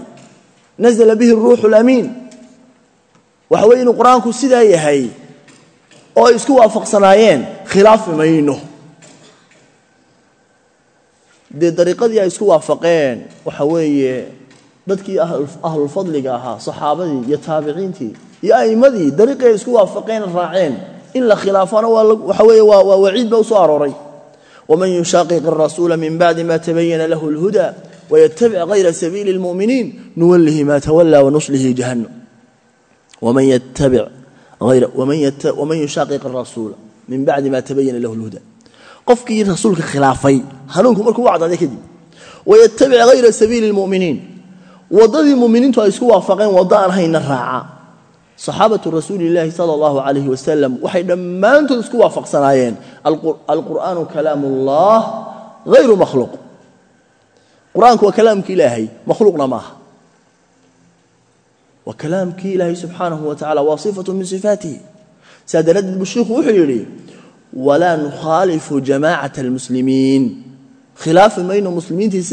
Nazla bihi ruuxu lamiin waxa weye inuu qur'aanku sidaa yahay. Oo ay isku waafaqsanaayeen. Khilaafi mayno. Dee dariiqadii ay isku waafaqeen waxa weeye dadkii ahlulfadliga ahaa saxaabadii iyo taabiciintii iyo a'immadii dariiqii ay isku waafaqeen raaceen in la khilaafana waxa weeye waa waciid ba u soo arooray waman yushaaqiq arasuula min bacdi ma tabayana lahu اlhuda waytabic hayra sabiili اlmu'miniin nuwalihi ma tawalaa wanuslihi jahannam waman yushaaqiq arasuula min bacdi ma tabayana lahu اlhuda qofkii rasuulka khilaafay hanuunku markuu u cadaaday kadib wayatabic hayra sabiili اlmu'miniin waddadii muminiintu ay isku waafaqeen waddo aan hayna raaca saxaabatu rasuuli illaahi sala allahu calayhi wasalam waxay dhammaantood isku waafaqsanaayeen. Alqur'aanu kalaam ullah hayru makhluuq. Qur'aanku waa kalaamkii ilaahay makhluuqna maaha waa kalaamkii ilaahay subxaanahu wa tacala waa sifatu min sifaatihi. Saa daraaddeed buu shiikhu wuxuu yidhi walaa nukhaalifu jamaacata almuslimiin khilaafi mayno muslimiintii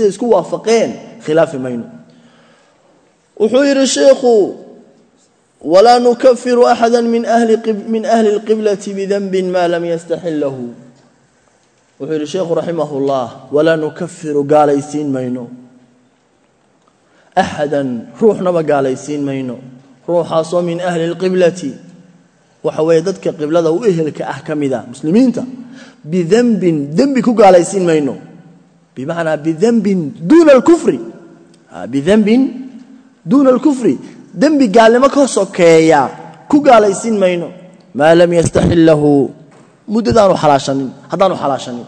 walaa nukafiru axada min ahli اlqiblati bidanbi ma lam yastaxil lahu wuxuu yidhi sheikhu raximah اllah walaa nukafiru gaalaysiin mayno axadan ruuxnaba gaalaysiin mayno ruuxaasoo min ahli اlqiblati waxa weeye dadka qiblada u ehelka ah ka mida muslimiinta bidanbin dembi ku gaalaysiin mayno bimacnaa bidanbin duuna alkufri bidanbin duuna alkufri dembi gaalnimo ka sokeeya ku gaalaysiin mayno. Maa lam yastaxil lahu. Muddadaanu alaahanin haddaanu xalaashanin.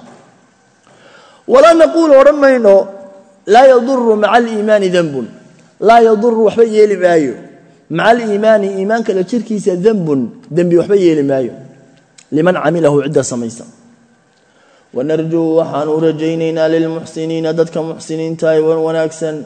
Walaa naquulu odhan mayno laa yaduru maca aliimaani denbun laa yaduru waxba yeeli maayo. Maca aliimaani iimaanka la jirkiisa denbun dembi waxba yeeli maayo. Liman camilahu cidda samaysa wanarjuu waxaanu rajaynaynaa lilmuxsiniina dadka muxsiniinta ee wanaagsan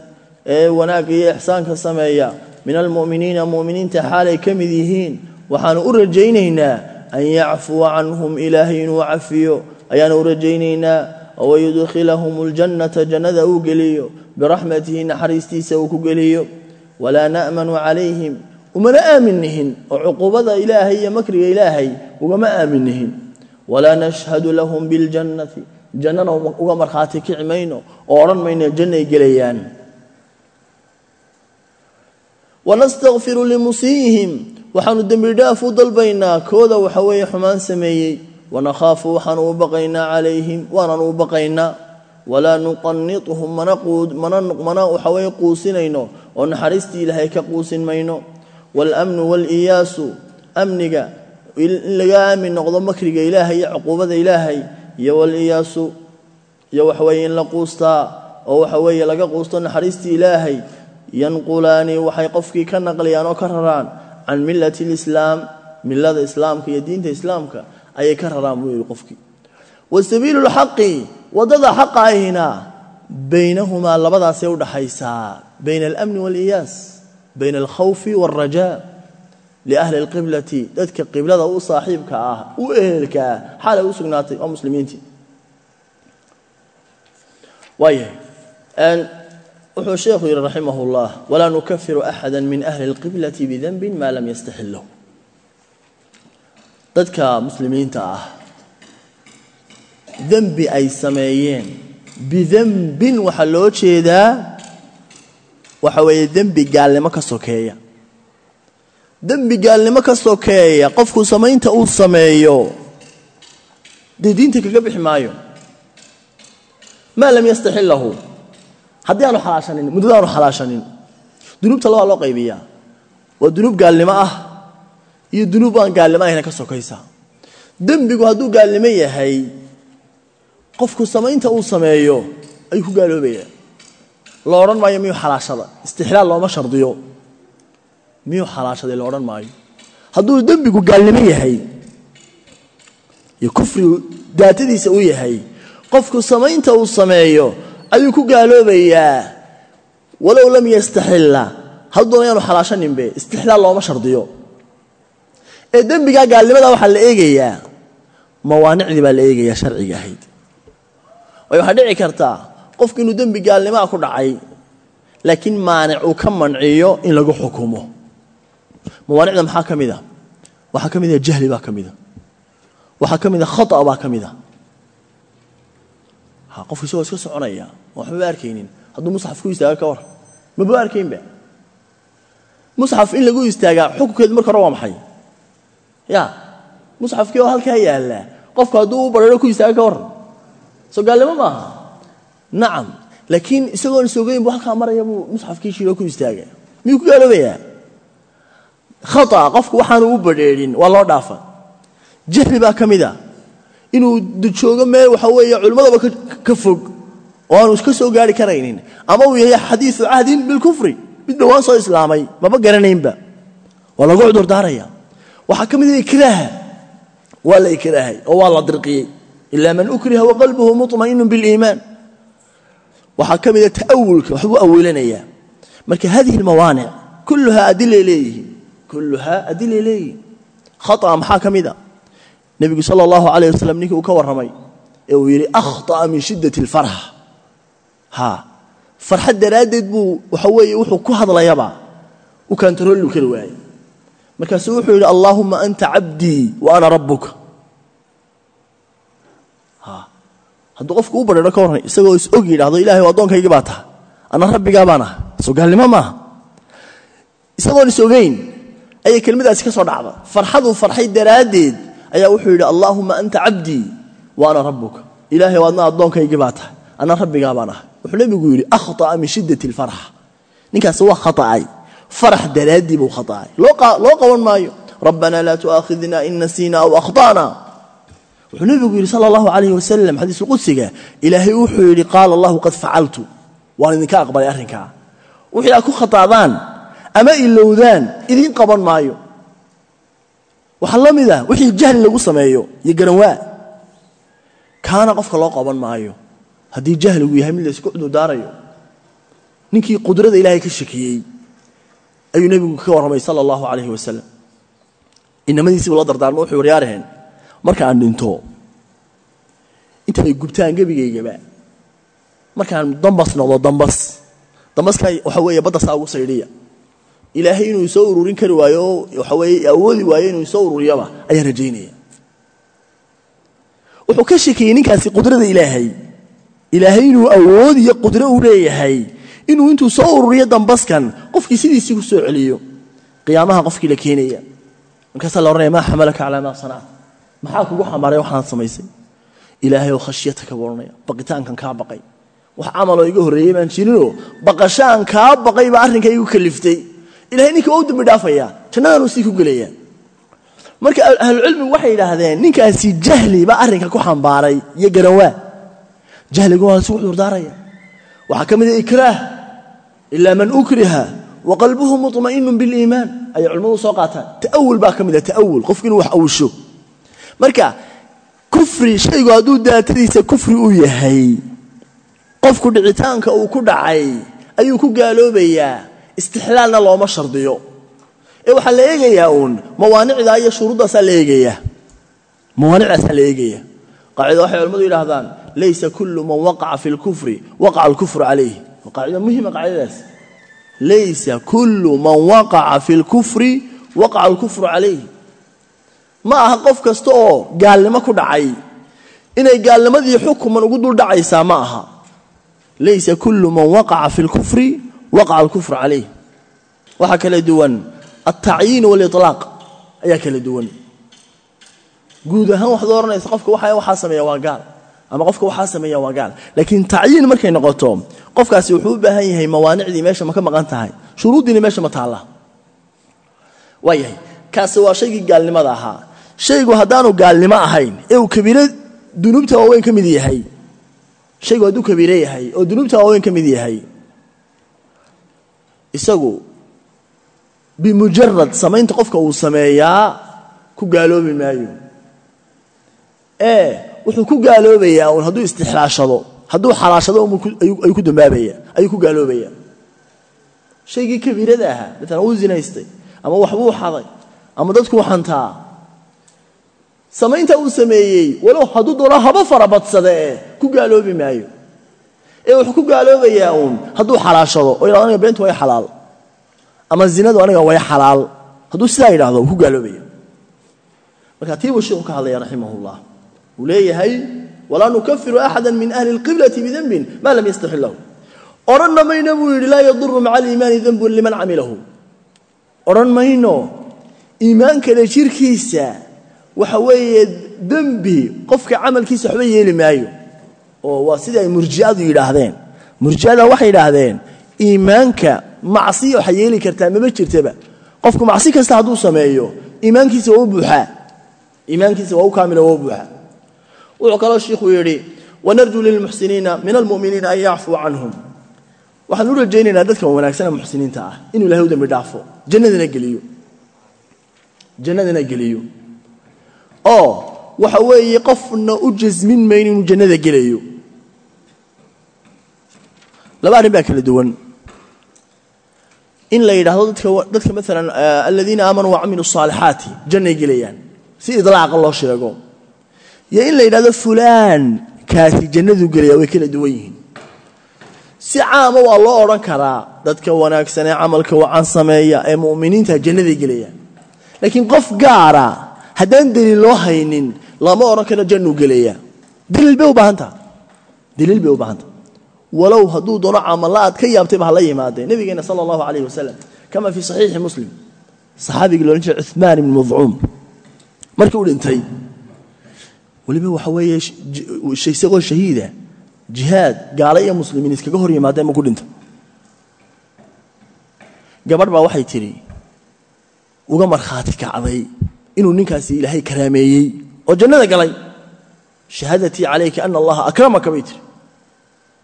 ee wanaagga iyo ixsaanka sameeya min almu'miniina mu'miniinta xaalay ka mid yihiin waxaanu u rajaynaynaa an yacfuwa canhum ilaahay inuu cafiyo. Ayaanu u rajaynaynaa wayudkhilahum اljannata jannada uu geliyo biraxmatihi naxariistiisa uu ku geliyo. Walaa na'manu calayhim umana aamin nihin oo cuqubada ilaahay iyo makriga ilaahay ugama aamin nihin walaa nashhadu lahum biاljannati jannana uga markhaati kici mayno oo odhan mayno jannay gelayaan wanastakfiru limusiihim waxaanu dembi dhaaf u dalbaynaa kooda waxa weeye xumaan sameeyey wanakhaafu waxaanu u baqaynaa calayhim waanaanu u baqaynaa walaa nuqanituhum mana waxa weye quusinayno oo naxariistii ilaahay ka quusin mayno waalamnu waaliyaasu amniga in laga aamin noqdo makriga ilaahay iyo cuquubada ilaahay iyo waliyaasu iyo waxaweye in la quustaa oo waxa weeye laga quusto naxariistii ilaahay yanqulaani waxay qofkii ka naqliyaan oo ka raraan can millati lislaam millada islaamka iyo diinta islaamka ayay ka raraan buu yidhi qofkii. Wa sabiilu lxaqi waddada xaqa ahina baynahumaa labadaasay udhaxaysaa bayna alamni waaliyaas bayna alkhawfi waalrajaa liahli alqiblati dadka qiblada u saaxiibka ah u ehelka ah xaalay u sugnaatay waa muslimiintii. Waayahay wuxuu sheekhu yidhi raximah اllah walaa nukafiru axada min ahli اlqiblati bidanbi ma lam yastaxil dadka muslimiinta ah dembi ay sameeyeen bidanbin waxaa loo jeedaa waxa weeye dembi gaalnimo ka sokeeya. Dembi gaalnimo ka sokeeya qofku samaynta uu sameeyo dee diinta kaga bixi maayo? Maa lam yastaxil lahu haddii aanu xalaashanin muddada aanu xalaashanin dunuubta labaa loo qaybiyaa. Waa dunuub gaalnimo ah iyo dunuub aan gaalnimo ahayna ka sokaysa dembigu hadduu gaalnimo yahay qofku samaynta uu sameeyo ayuu ku gaaloobaya la odhan maayo miyuu xalaashada? Istixlaal looma shardiyo. Miyuu xalaashaday la odhan maayo. Hadduu dembigu gaalnimo yahay iyo kufrigu daatadiisa uu yahay qofku samaynta uu sameeyo ayuu ku gaaloobayaa. Walow lam yastaxilla hadduna yaanu xalaashaninbe istixlaal looma shardiyo. Ee dembigaa gaalnimada waxaa la eegayaa mawaanicdii baa la eegayaa sharciga ahayd. Waayo waxaa dhici kartaa qofku inuu dembi gaalnimaa ku dhacay laakiin maanic uu ka manciyo in lagu xukumo. Mawaanicda maxaa ka mid a? Waxaa ka mid a jahli baa ka mida waxaa ka mid a khata baa ka mid a qofku isagoo iska soconaya. Waxbaba arkaynin? Hadduu musxaf ku istaaga ka war. Maba arkaynba musxaf in lagu istaagaa xukunkeedu marka hore waa maxay? Ya musxafkii oo halkaa yaalla qofku hadduu u ku istaaga ka waran soo gaalnimo maaha? Nacam. Laakiin isagoon isogeyn buu halkaa maraya buu musxafkii shiro ku istaaga miyuu ku gaaloobayaa? Khata qofku waxaanu u badrheerin waa loo dhaafa. Jahli baa ka inuu joogo meel waxa weeye culimmadaba ka fog oo aanu ka soo gaari karaynin. Ama uu yahay xadiiu cahdin bilkufri mid dhowaan soo islaamay maba garanaynba. Waa lagu cudurdaaraya waxaa ka mid ikraaha. Waa la ikraahay oo waa la dirqiyey. Ilaa man ukriha waqalbuhu muطmainu biliimaan waxaa ka mida taawulka waxbuu awilanayaa marka hadihi اlmawaanic kulluhaa adilay leeyihiin. Kulluhaa adilay leeyihiin khaa maxaa ka mida nebigu sala allahu calayh wasalam ninkii uu ka warramay ee uu yidhi akhطa'a min shiddat اlfarx ha. Farxad daraaddeed buu waxa weeye wuxuu ku hadlayaba. U kantaroollu kari waayey markaasuu wuxuu yidhi allaahuma anta cabdii wa ana rabbuka. Hadduu qofku u badheero ka warran isagoo is og yidhahdo ilahay o addoonkaygi baa taha. Ana rabbigaa baan aha soo maaha. Isagoon is ogeyn ayay kelmadaasi ka soo dhacda. Farxaduu farxay daraaddeed ayaa wuxuu yidhi allaahuma anta cabdii wa ana rabbuka ilaahay o adna addoonkaygii baa tahay ana rabbigaa baan ahay wuxuu nebigu yidhi akhطa'a min shiddati اlfarx ninkaasi waa khaطa'ay farax daraaddii buu khaطa'ay loo qaban maayo rabbana laa tu'aakhidna in nasiina aw akhta'na wuxuu nebigu yidhi sala allahu calayh wasalam xadiisu qudsiga ilaahay wuxuu yidhi qaala allahu qad facaltu waan idinka aqbalay arrinkaa wixii aad ku khataadaan ama ilowdaan idiin qaban maayo waxaa la mid ah wixii jahli lagu sameeyo iyo garanwaa. Kaana qofka loo qaban maayo. Haddii jahligu yahay mid laysku cudurdaarayo ninkii qudrada ilaahay ka shakiyey ayuu nebigu ka warramay sala allahu calayhi wasalam inamadiisiibu la dardaarma wuxuu waryaaraheen markaan dhinto intay gubtaan gebigaygaba markaan dambas noqdo dambas. Dambaska waxa weeye badda saa ugu saydhiya ilaahay inuu soo ururin kari waayo oo waxa weeye awoodi waayo inuu soo ururiyaba ayaan rajaynaya. Wuxuu ka shakiyey ninkaasi qudrada ilaahay. Ilaahay inuu awood iyo qudro u leeyahay inuu intuu soo ururiyo dambaskan qofkii sidiisii ku soo celiyo qiyaamaha qofkii la keenaya. Markaasaa la ohanaya maa xamalaka calaa maa sanacta maxaa kugu xambaaray waxaad samaysay? Ilaahay oo khashyata ka boranaya baqitaankan kaa baqay. Wax camaloo iga horreeyey baan jirinoo baqashaan kaa baqay baa arrinka igu kaliftay ilahay ninka waa u dambi dhaafaya jannadaanuu sii ku gelaya marka ahlucilmigu waxay yidhaahdeen ninkaasi jahli baa arrinka ku xambaaray iyo garanwaa jahligu waa isugu cudurdaaraya waxaa ka mid a ikraah ilaa man ukriha wa qalbuhu muطma'inun biliimaan ayay culimmadu soo qaataan. Ta'awul baa ka mid a ta'awul qofku inuu wax awisho marka kufri shaygu hadduu daatadiisa kufri u yahay qofku dhicitaanka uu ku dhacay ayuu ku gaaloobayaa istixlaalna looma shardiyo. Ee waxaa la eegayaa uun mawaanicdaa iyo shuruuddaasaa la eegayaa. Mawaanicdaasaa la eegaya qaacida waxay culimmadu yidhaahdaan laysa kullu man waqaca fi lkufri waqaca alkufru calayh waa qaacida muhima qaacidadaas. Laysa kullu man waqaca fi lkufri waqaca alkufru calayh ma aha qof kasta oo gaalnimo ku dhacay inay gaalnimadii xukuman ugu dul dhacaysaa ma aha. Laysa kullu man waqaca fi lkufri waqaca alkufru calayh waxaa kala duwan altacyiin waliطlaaq ayaa kala duwan. Guud ahaan waxaad ohanaysa qofka waxaa sameeya waa gaal. Ama qofka waxaa sameeya waa gaal. Laakiin tacyiin markay noqoto qofkaasi wuxuu u baahan yahay mawaanicdii meesha ma ka maqan tahay shuruuddiina meesha ma taalla. Waa yahay kaasi waa shaygii gaalnimada ahaa. Shaygu haddaanu gaalnimo ahayn ee uu kabiiro dunuubta waaweyn ka mid yahay shaygu hadduu kabiire yahay oo dunuubta waaweyn isagu bimujarad samaynta qofka uu sameeyaa ku gaaloobi maayo. Ee wuxuu ku gaaloobayaa uun hadduu istixlaashado hadduu xalaashado ayuu ku dambaabaya ayuu ku gaaloobaya shaygii kabiirada ahaa maalan uu zinaystay ama waxbuu xaday ama dadkuu xantaa samaynta uu sameeyey walow hadduu doono haba farabadsade ee ku gaaloobi maayo ee wuxuu ku gaaloobayaa uun. Hadduu xalaashado oo yidhahdo aniga beentu way xalaal. Ama zinadu aniga way xalaal. Hadduu sidaa yidhahdo ku gaaloobaya marka tii buu sheekhu ka hadlaya raximahullah. Uu leeyahay walaa nukafiru axada min ahli اlqiblati bidanbin ma lam yastaxil lahu. Odhanna mayno buu yidhi laa yaduru maca aliimaani danbun liman camilahu odhan mayno iimaankana jirkiisa waxa weeye dembi qofka camalkiisa waxba yeeli maayo oo waa sidii ay murji'adu yidhaahdeen. Waxay yidhaahdeen iimaanka macsiya waxa yeeli kartaa mama jirtaba. Qofku macsi kasta hadduu sameeyo iimaankiisa waa buuxaa iimaankiisa waa u kaamila waa buuxaa wuxuu kaloo shiikhuu yidhi wanarjuu lilmuxsiniina min almu'miniina an yacfuu canhum. Waxaan u rajaynaynaa dadka wanaagsana muxsiniinta ah inuu ilahay u dembi dhaafo. Jannadana geliyo. Jannadana geliyo. Oo waxa weeye qofna u jasmin mayno inuu jannada gelayo laba arrin baa kala duwan. In la yidhaahdo dadka maalan eh, aladiina aamanuu wacamiluu saalixaati jannay gelayaan. Si idlaaqa loo sheego. Iyo in la yidhahdo fulaan kaasi jannaduu gelaya way kala duwan yihiin. Si caama waa loo odhan karaa dadka wanaagsan ee camalka wacan sameeya ee mu'miniinta jannaday gelayaan. Laakiin qof gaara haddaan daliil loo haynin lama odhan karo jannuu gelaya dliil bay u baahanta deliil bay u baahanta walow hadduu doono camalla aad ka yaabtayba hala yimaadee nabigeena sala allahu calayh wasalam kama fii saxiixi muslim. Saxaabigii loodhan jiray cuhmaan ibni madcuum markii u dhintay weliba waxa weeye isagoo shahiida jihaad gaala iyo muslimiin iskaga hor yimaadeen ma ku dhinta gabadh baa waxay tidhi uga markhaati kacday inuu ninkaasi ilaahay karaameeyey oo jannada galay. Shahaadatii calayka ana allaha akramaka bay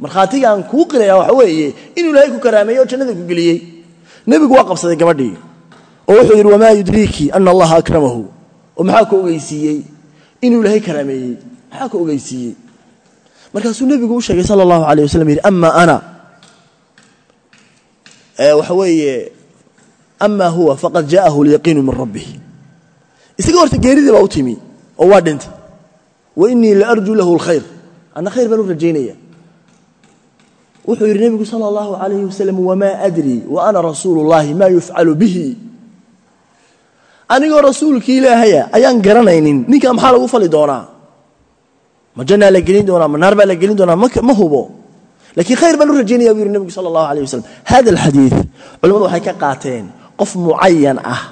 tiri markhaatigaan kuu qiraya waxa weeye inuu ilaahay ku karaameeyey oo jannada ku geliyey. Nebigu waa qabsaday gabadhii oo wuxuu yidhi wamaa yudriiki ana allaha akramahu. Oo maxaa ka ogeysiiyey? Inuu ilaahay karaameeyey. Maxaa ka ogeysiiyey? Markaasuu nebigu u sheegay sala allahu alayh wasalam yidhi ama ana. Waxa weeye ama huwa faqad jaa'ahu alyaqiinu min rabbih isaga horta geeridii baa u timi oo waa dhintay. Wa inii la arjuu lahu alkhayr. Anna khayr baan u rajaynaya wuxuu yidhi nebigu sala allahu alayhi wasalam wamaa adri wa ana rasuulu maa yufcalu bihi. Anigoo rasuulkii ilaahaya ayaan garanaynin ninkaa maxaa lagu fali doonaa? Ma la gelin doonaa? Ma baa la gelin doonaa? Ma hubo. Lakiin khayr baan u rajaynaya buu yidhi nebigu sala allahu alayh wasalam hada alxadiid culimmadu waxay ka qaateen qof mucayan ah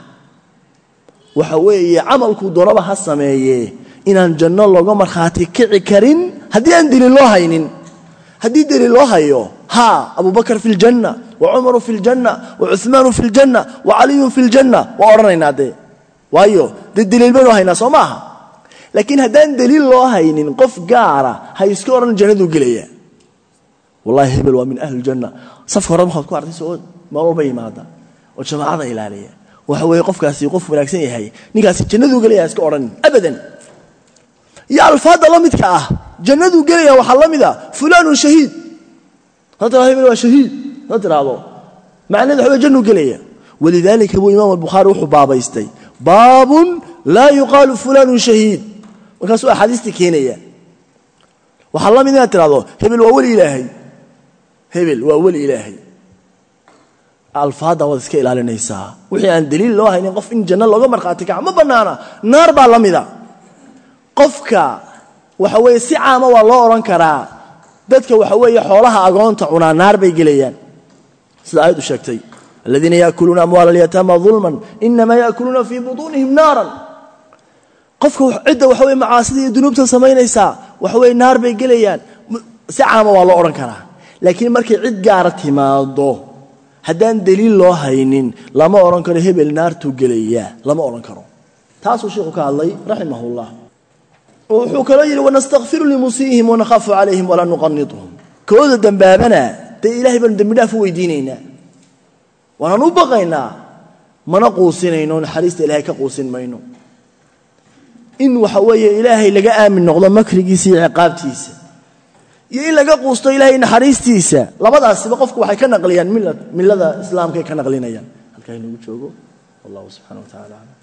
waxa weeye camalkuu doonaba ha sameeye inaan janno looga markhaati kici karin haddii aan deliil loo haynin haddii deliil loo hayo haa abubakar fi ljanna wa cumaru fi ljanna wa cuhmaanu fi ljanna wa caliyun fi ljanna waa odhanaynaa dee? Waayo dee deliil baynu haynaa soo maaha? Laakiin haddaan deliil loo haynin qof gaara ha iska odhan jannaduu gelaya wallahi hebel waa min ahli ljanna safka hore waxaad ku artay soo meel walba yimaada oo jamaacada ilaaliya. Waxa weeye qofkaasi qof wanaagsan yahay. Ninkaasi jannaduu gelaya iska odhanin abadan iyo alfaadda la midka ah jannaduu gelaya waxaa la mid a fulaanun shahiid. Hadda waa shahiid? Hadda tiraahdo? Macnaheed wey jannuu gelaya walidaalika imaam albukhaari wuxuu baabaystay. Baabun laa yuqaalu fulaanun shahiid. Markaasuu axaadiistii keenaya waxaa la mid inaad tirahdo hebel waa weli ilaahay. Hebel waa weli ilaahay. Alfaadda waad iska ilaalinaysaa. Wixii aan deliil loo haynin qof in janno looga markhaati kaca ma bannaana. Naar baa la mida qofka waxa weeye si caama waa loo odhan karaa. Dadka waxa weeye xoolaha agoonta cunaa naar bay gelayaan. Sida aayaddu sheegtay. Aladiina yaakuluuna amwaala alyataama dulman inamaa yaakuluuna fii butuunihim naaran. Qofka cidda waxa weye macaasida iyo dunuubta samaynaysaa waxa weye naar bay gelayaan. Si caama waa loo odhan karaa. Laakiin markay cid gaara timaado haddaan deliil loo haynin lama odhan karo hebel naartuu gelayaa lama odhan karo. Taasuu sheikhu ka hadlay raximahullah wuxuu kaloo yidhi wanastakfiru limusiihim wanakhaafu calayhim walaa nuqanidhum kooda dembaabana dee ilahay baanu dembi dhaaf u weydiinaynaa. U baqaynaa mana quusinayno naxariista ilahay ka quusin mayno. In waxa weeye ilaahay laga aamin noqdo makrigiisa iyo ciqaabtiisa iyo in laga quusto ilaahay naxariistiisa labadaasiba qofku waxay ka naqliyaan millada islaamkaay ka naqlinayaan. Halkaa inagu joogo. Wallahu subxana wa tacala